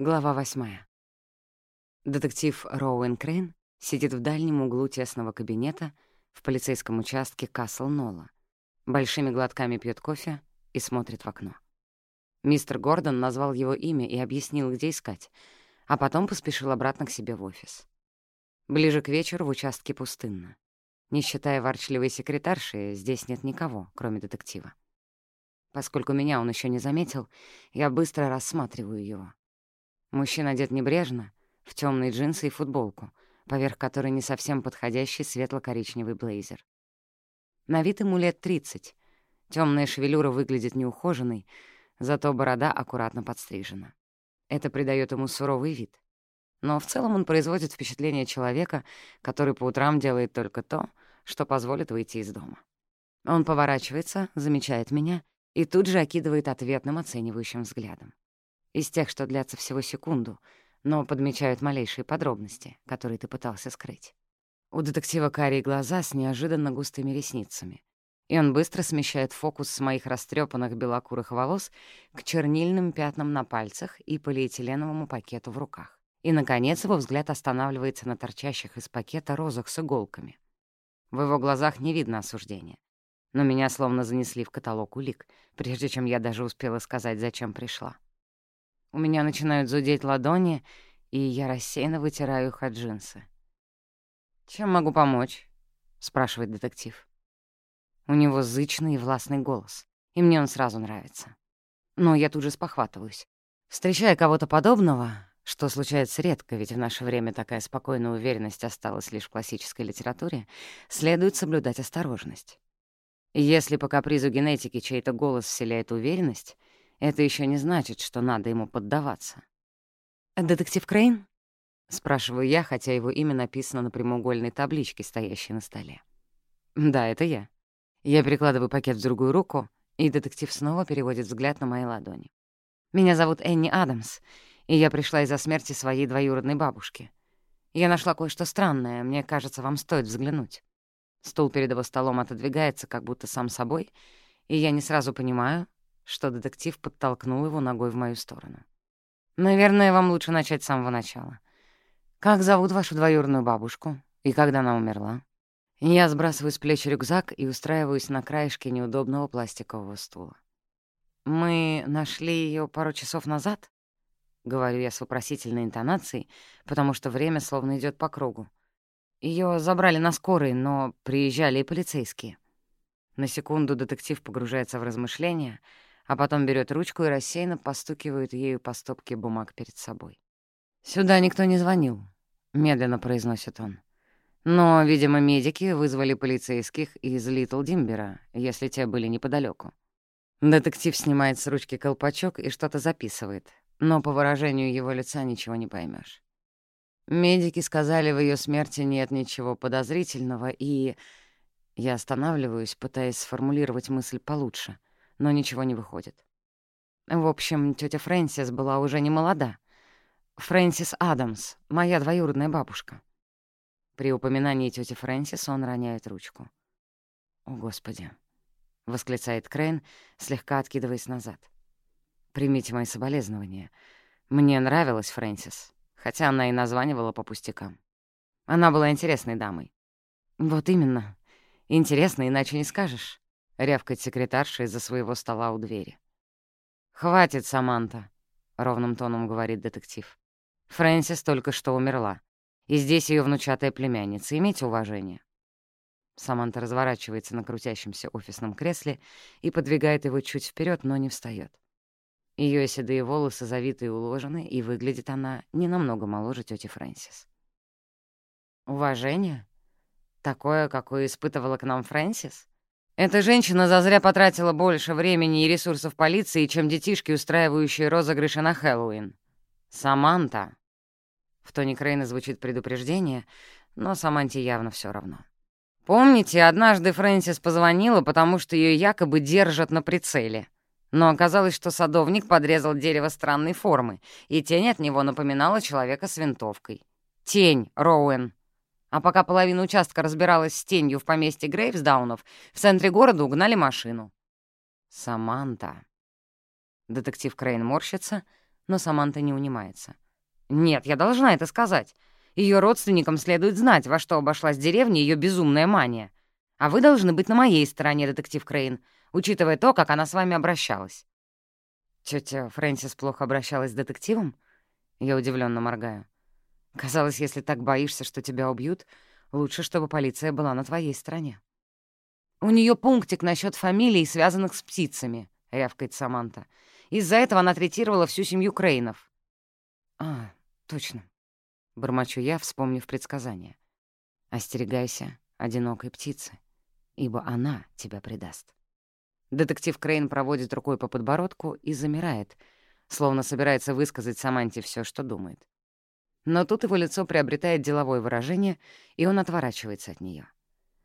Глава восьмая. Детектив Роуэн Крейн сидит в дальнем углу тесного кабинета в полицейском участке Касл-Нола. Большими глотками пьет кофе и смотрит в окно. Мистер Гордон назвал его имя и объяснил, где искать, а потом поспешил обратно к себе в офис. Ближе к вечеру в участке пустынно. Не считая ворчливой секретарши, здесь нет никого, кроме детектива. Поскольку меня он еще не заметил, я быстро рассматриваю его. Мужчина одет небрежно, в темные джинсы и футболку, поверх которой не совсем подходящий светло-коричневый блейзер. На вид ему лет 30. Темная шевелюра выглядит неухоженной, зато борода аккуратно подстрижена. Это придает ему суровый вид. Но в целом он производит впечатление человека, который по утрам делает только то, что позволит выйти из дома. Он поворачивается, замечает меня и тут же окидывает ответным оценивающим взглядом из тех, что длятся всего секунду, но подмечают малейшие подробности, которые ты пытался скрыть. У детектива карие глаза с неожиданно густыми ресницами, и он быстро смещает фокус с моих растрепанных белокурых волос к чернильным пятнам на пальцах и полиэтиленовому пакету в руках. И, наконец, его взгляд останавливается на торчащих из пакета розах с иголками. В его глазах не видно осуждения. Но меня словно занесли в каталог улик, прежде чем я даже успела сказать, зачем пришла. У меня начинают зудеть ладони, и я рассеянно вытираю их от джинсы. «Чем могу помочь?» — спрашивает детектив. У него зычный и властный голос, и мне он сразу нравится. Но я тут же спохватываюсь. Встречая кого-то подобного, что случается редко, ведь в наше время такая спокойная уверенность осталась лишь в классической литературе, следует соблюдать осторожность. Если по капризу генетики чей-то голос вселяет уверенность, это еще не значит, что надо ему поддаваться. «Детектив Крейн?» — спрашиваю я, хотя его имя написано на прямоугольной табличке, стоящей на столе. «Да, это я». Я перекладываю пакет в другую руку, и детектив снова переводит взгляд на мои ладони. «Меня зовут Энни Адамс, и я пришла из-за смерти своей двоюродной бабушки. Я нашла кое-что странное, мне кажется, вам стоит взглянуть». Стул перед его столом отодвигается, как будто сам собой, и я не сразу понимаю, что детектив подтолкнул его ногой в мою сторону. «Наверное, вам лучше начать с самого начала. Как зовут вашу двоюродную бабушку? И когда она умерла?» Я сбрасываю с плеч рюкзак и устраиваюсь на краешке неудобного пластикового стула. «Мы нашли ее пару часов назад?» — говорю я с вопросительной интонацией, потому что время словно идет по кругу. Ее забрали на скорой, но приезжали и полицейские. На секунду детектив погружается в размышления — а потом берет ручку и рассеянно постукивает ею по стопке бумаг перед собой. «Сюда никто не звонил», — медленно произносит он. «Но, видимо, медики вызвали полицейских из Литл Димбера, если те были неподалеку. Детектив снимает с ручки колпачок и что-то записывает, но по выражению его лица ничего не поймешь. Медики сказали, в ее смерти нет ничего подозрительного, и... Я останавливаюсь, пытаясь сформулировать мысль получше — но ничего не выходит. В общем, тетя Фрэнсис была уже не молода. Фрэнсис Адамс, моя двоюродная бабушка. При упоминании тети Фрэнсис он роняет ручку. «О, Господи!» — восклицает Крейн, слегка откидываясь назад. «Примите мои соболезнования. Мне нравилась Фрэнсис, хотя она и названивала по пустякам. Она была интересной дамой». «Вот именно. Интересно, иначе не скажешь. — рявкает секретарша из-за своего стола у двери. «Хватит, Саманта», — ровным тоном говорит детектив. «Фрэнсис только что умерла, и здесь ее внучатая племянница. Имейте уважение». Саманта разворачивается на крутящемся офисном кресле и подвигает его чуть вперед, но не встает. Ее седые волосы завиты и уложены, и выглядит она не намного моложе тети Фрэнсис. «Уважение? Такое, какое испытывала к нам Фрэнсис?» Эта женщина зазря потратила больше времени и ресурсов полиции, чем детишки, устраивающие розыгрыши на Хэллоуин. «Саманта!» В тоне Крейна звучит предупреждение, но Саманте явно все равно. Помните, однажды Фрэнсис позвонила, потому что ее якобы держат на прицеле. Но оказалось, что садовник подрезал дерево странной формы, и тень от него напоминала человека с винтовкой. Тень, Роуэн. А пока половина участка разбиралась с тенью в поместье Грейвсдаунов, в центре города угнали машину. «Саманта». Детектив Крейн морщится, но Саманта не унимается. «Нет, я должна это сказать. Ее родственникам следует знать, во что обошлась деревня ее безумная мания. А вы должны быть на моей стороне, детектив Крейн, учитывая то, как она с вами обращалась». Тетя Фрэнсис плохо обращалась с детективом? Я удивленно моргаю. Казалось, если так боишься, что тебя убьют, лучше, чтобы полиция была на твоей стороне. «У нее пунктик насчет фамилий, связанных с птицами», — рявкает Саманта. «Из-за этого она третировала всю семью Крейнов». «А, точно», — бормочу я, вспомнив предсказание. «Остерегайся одинокой птицы, ибо она тебя предаст». Детектив Крейн проводит рукой по подбородку и замирает, словно собирается высказать Саманте все, что думает. Но тут его лицо приобретает деловое выражение, и он отворачивается от нее.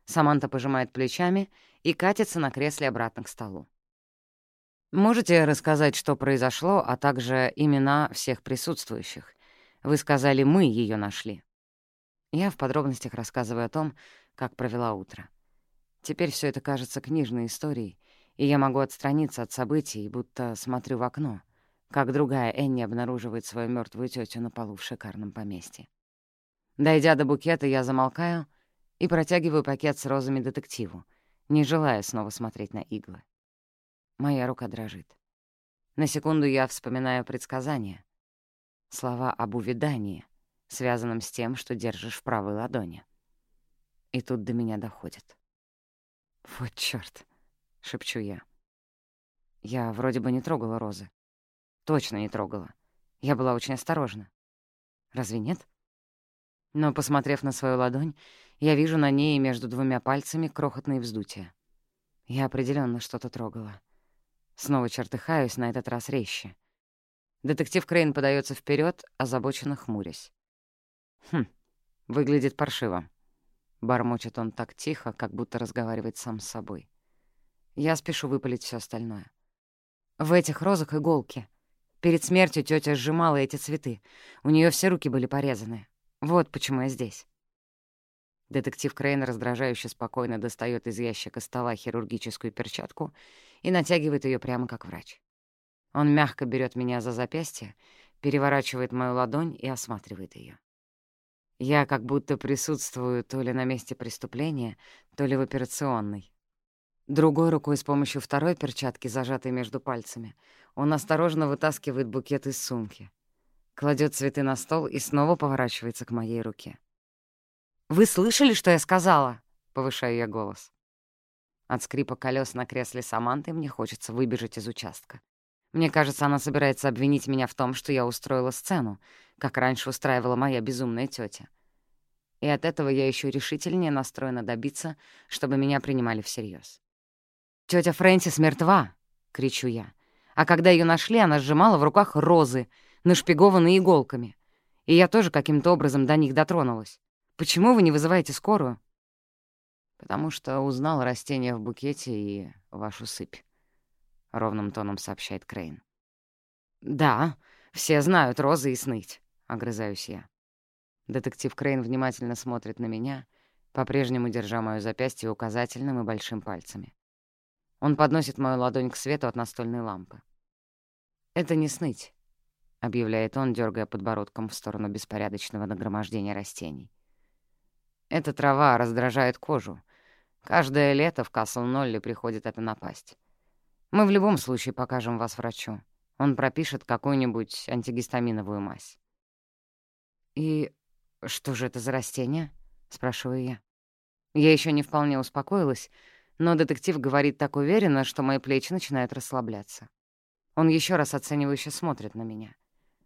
Саманта пожимает плечами и катится на кресле обратно к столу. «Можете рассказать, что произошло, а также имена всех присутствующих? Вы сказали, мы ее нашли». Я в подробностях рассказываю о том, как провела утро. Теперь все это кажется книжной историей, и я могу отстраниться от событий, будто смотрю в окно, как другая Энни обнаруживает свою мертвую тетю на полу в шикарном поместье. Дойдя до букета, я замолкаю и протягиваю пакет с розами детективу, не желая снова смотреть на иглы. Моя рука дрожит. На секунду я вспоминаю предсказание. Слова об увидании, связанном с тем, что держишь в правой ладони. И тут до меня доходит. «Вот чёрт!» — шепчу я. Я вроде бы не трогала розы. Точно не трогала. Я была очень осторожна. Разве нет? Но, посмотрев на свою ладонь, я вижу на ней между двумя пальцами крохотные вздутия. Я определенно что-то трогала. Снова чертыхаюсь, на этот раз резче. Детектив Крейн подается вперед, озабоченно хмурясь. «Хм, выглядит паршиво». Бормочет он так тихо, как будто разговаривает сам с собой. Я спешу выпалить все остальное. В этих розах иголки. Перед смертью тетя сжимала эти цветы. У нее все руки были порезаны. Вот почему я здесь. Детектив Крейн раздражающе спокойно достает из ящика стола хирургическую перчатку и натягивает ее прямо как врач. Он мягко берет меня за запястье, переворачивает мою ладонь и осматривает ее. Я как будто присутствую то ли на месте преступления, то ли в операционной. Другой рукой с помощью второй перчатки, зажатой между пальцами, он осторожно вытаскивает букет из сумки кладет цветы на стол и снова поворачивается к моей руке. «Вы слышали, что я сказала?» — повышаю я голос. От скрипа колес на кресле Саманты мне хочется выбежать из участка. Мне кажется, она собирается обвинить меня в том, что я устроила сцену, как раньше устраивала моя безумная тетя. И от этого я еще решительнее настроена добиться, чтобы меня принимали всерьез. Тетя Фрэнсис мертва!» — кричу я. А когда ее нашли, она сжимала в руках розы — нашпигованные иголками. И я тоже каким-то образом до них дотронулась. Почему вы не вызываете скорую? Потому что узнал растение в букете и вашу сыпь, — ровным тоном сообщает Крейн. Да, все знают розы и сныть, — огрызаюсь я. Детектив Крейн внимательно смотрит на меня, по-прежнему держа моё запястье указательным и большим пальцами. Он подносит мою ладонь к свету от настольной лампы. Это не сныть, объявляет он, дергая подбородком в сторону беспорядочного нагромождения растений. Эта трава раздражает кожу. Каждое лето в Касл-Нолли приходит эта напасть. Мы в любом случае покажем вас врачу. Он пропишет какую-нибудь антигистаминовую мазь. «И что же это за растение?» — спрашиваю я. Я еще не вполне успокоилась, но детектив говорит так уверенно, что мои плечи начинают расслабляться. Он еще раз оценивающе смотрит на меня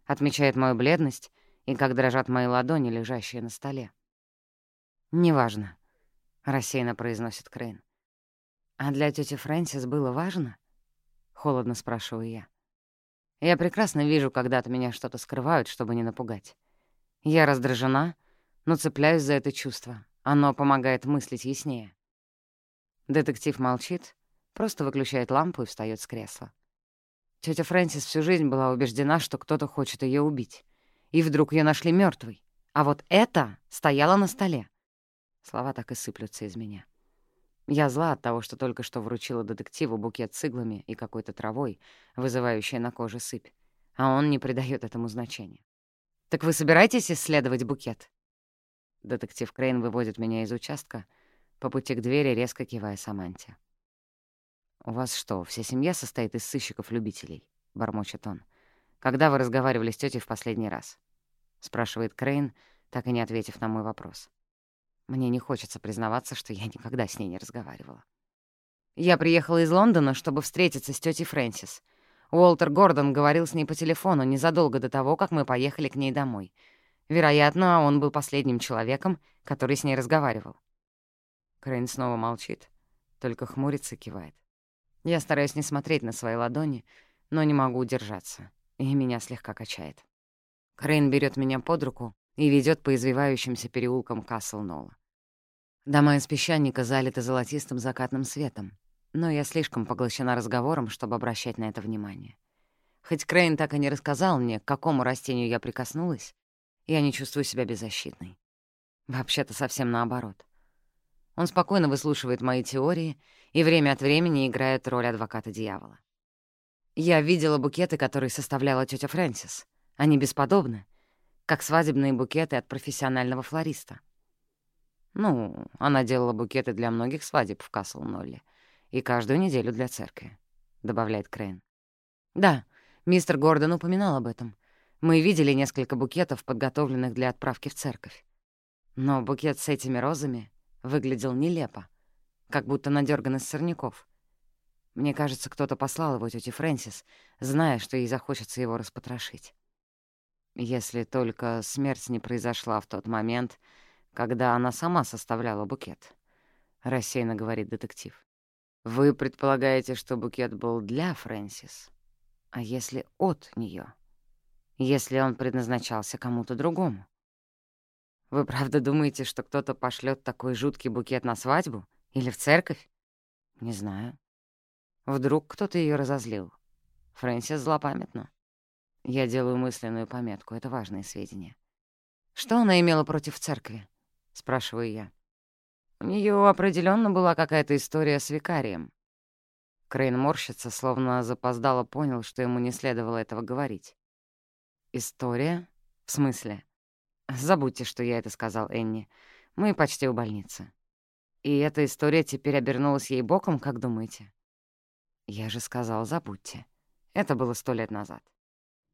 отмечает мою бледность и как дрожат мои ладони, лежащие на столе. «Неважно», — рассеянно произносит Крейн. «А для тети Фрэнсис было важно?» — холодно спрашиваю я. Я прекрасно вижу, когда от меня что-то скрывают, чтобы не напугать. Я раздражена, но цепляюсь за это чувство. Оно помогает мыслить яснее. Детектив молчит, просто выключает лампу и встаёт с кресла. Тетя Фрэнсис всю жизнь была убеждена, что кто-то хочет ее убить. И вдруг ее нашли мертвой. А вот это стояло на столе. Слова так и сыплются из меня. Я зла от того, что только что вручила детективу букет с иглами и какой-то травой, вызывающей на коже сыпь. а он не придает этому значения. «Так вы собираетесь исследовать букет?» Детектив Крейн выводит меня из участка, по пути к двери резко кивая Саманте. «У вас что, вся семья состоит из сыщиков-любителей?» — бормочет он. «Когда вы разговаривали с тетей в последний раз?» — спрашивает Крейн, так и не ответив на мой вопрос. Мне не хочется признаваться, что я никогда с ней не разговаривала. Я приехала из Лондона, чтобы встретиться с тетей Фрэнсис. Уолтер Гордон говорил с ней по телефону незадолго до того, как мы поехали к ней домой. Вероятно, он был последним человеком, который с ней разговаривал. Крейн снова молчит, только хмурится и кивает. Я стараюсь не смотреть на свои ладони, но не могу удержаться, и меня слегка качает. Крейн берет меня под руку и ведет по извивающимся переулкам Касл-Нола. Дома из песчаника залиты золотистым закатным светом, но я слишком поглощена разговором, чтобы обращать на это внимание. Хоть Крейн так и не рассказал мне, к какому растению я прикоснулась, я не чувствую себя беззащитной. Вообще-то совсем наоборот. Он спокойно выслушивает мои теории и время от времени играет роль адвоката дьявола. Я видела букеты, которые составляла тетя Фрэнсис. Они бесподобны, как свадебные букеты от профессионального флориста. Ну, она делала букеты для многих свадеб в Касл-Нолле и каждую неделю для церкви, — добавляет Крейн. Да, мистер Гордон упоминал об этом. Мы видели несколько букетов, подготовленных для отправки в церковь. Но букет с этими розами выглядел нелепо, как будто надерган из сорняков. Мне кажется, кто-то послал его тете Фрэнсис, зная, что ей захочется его распотрошить. Если только смерть не произошла в тот момент, когда она сама составляла букет, — рассеянно говорит детектив. Вы предполагаете, что букет был для Фрэнсис? А если от нее? Если он предназначался кому-то другому? Вы правда думаете, что кто-то пошлет такой жуткий букет на свадьбу? Или в церковь? Не знаю. Вдруг кто-то ее разозлил. Фрэнсис злопамятна. Я делаю мысленную пометку, это важные сведения. Что она имела против церкви? Спрашиваю я. У нее определенно была какая-то история с викарием. Крейн морщится, словно запоздало понял, что ему не следовало этого говорить. «История? В смысле?» Забудьте, что я это сказал Энни. Мы почти у больницы. И эта история теперь обернулась ей боком, как думаете? Я же сказал, забудьте. Это было сто лет назад.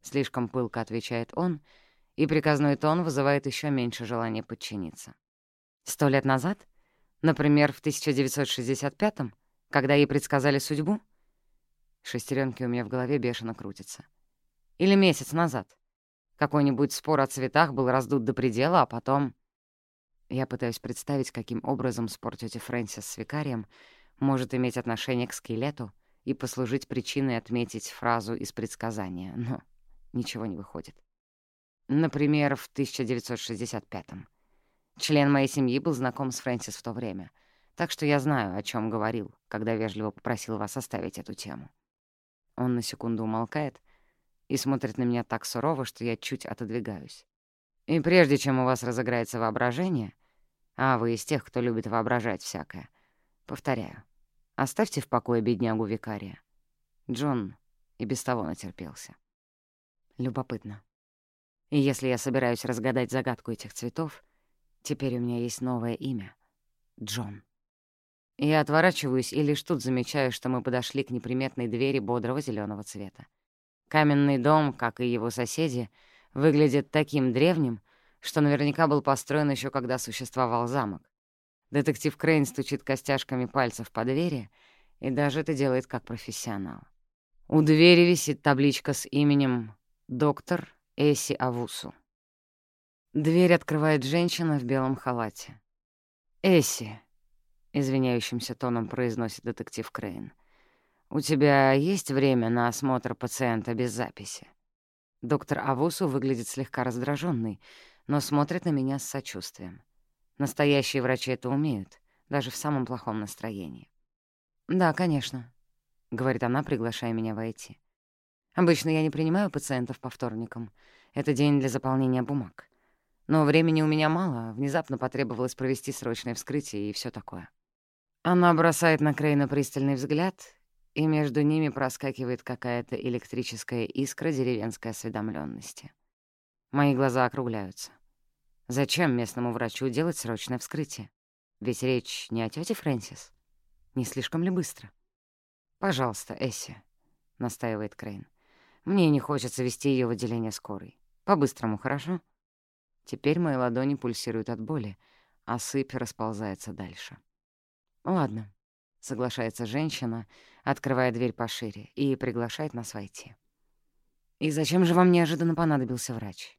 Слишком пылко отвечает он, и приказной тон вызывает еще меньше желания подчиниться. Сто лет назад? Например, в 1965-м, когда ей предсказали судьбу? Шестеренки у меня в голове бешено крутятся. Или месяц назад, какой-нибудь спор о цветах был раздут до предела, а потом... Я пытаюсь представить, каким образом спор тети Фрэнсис с викарием может иметь отношение к скелету и послужить причиной отметить фразу из предсказания, но ничего не выходит. Например, в 1965-м. Член моей семьи был знаком с Фрэнсис в то время, так что я знаю, о чем говорил, когда вежливо попросил вас оставить эту тему. Он на секунду умолкает, и смотрит на меня так сурово, что я чуть отодвигаюсь. И прежде чем у вас разыграется воображение, а вы из тех, кто любит воображать всякое, повторяю, оставьте в покое беднягу викария. Джон и без того натерпелся. Любопытно. И если я собираюсь разгадать загадку этих цветов, теперь у меня есть новое имя — Джон. Я отворачиваюсь и лишь тут замечаю, что мы подошли к неприметной двери бодрого зеленого цвета. Каменный дом, как и его соседи, выглядит таким древним, что наверняка был построен еще когда существовал замок. Детектив Крейн стучит костяшками пальцев по двери, и даже это делает как профессионал. У двери висит табличка с именем «Доктор Эси Авусу». Дверь открывает женщина в белом халате. «Эсси», — извиняющимся тоном произносит детектив Крейн, — «У тебя есть время на осмотр пациента без записи?» Доктор Авусу выглядит слегка раздраженный, но смотрит на меня с сочувствием. Настоящие врачи это умеют, даже в самом плохом настроении. «Да, конечно», — говорит она, приглашая меня войти. «Обычно я не принимаю пациентов по вторникам. Это день для заполнения бумаг. Но времени у меня мало, внезапно потребовалось провести срочное вскрытие и все такое». Она бросает на Крейна пристальный взгляд и между ними проскакивает какая-то электрическая искра деревенской осведомленности. Мои глаза округляются. Зачем местному врачу делать срочное вскрытие? Ведь речь не о тете Фрэнсис. Не слишком ли быстро? «Пожалуйста, Эсси», — настаивает Крейн. «Мне не хочется вести ее в отделение скорой. По-быстрому, хорошо?» Теперь мои ладони пульсируют от боли, а сыпь расползается дальше. «Ладно», — соглашается женщина, открывая дверь пошире, и приглашает нас войти. «И зачем же вам неожиданно понадобился врач?»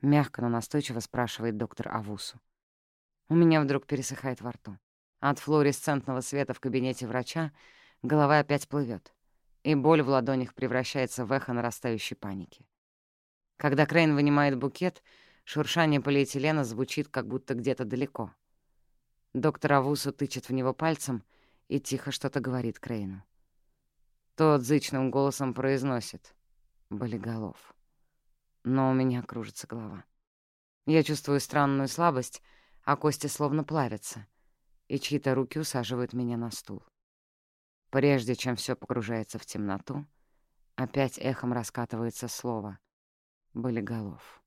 Мягко, но настойчиво спрашивает доктор Авусу. У меня вдруг пересыхает во рту. От флуоресцентного света в кабинете врача голова опять плывет, и боль в ладонях превращается в эхо нарастающей паники. Когда Крейн вынимает букет, шуршание полиэтилена звучит как будто где-то далеко. Доктор Авусу тычет в него пальцем и тихо что-то говорит Крейну. Тот зычным голосом произносит «Болиголов». Но у меня кружится голова. Я чувствую странную слабость, а кости словно плавятся, и чьи-то руки усаживают меня на стул. Прежде чем все погружается в темноту, опять эхом раскатывается слово «болиголов».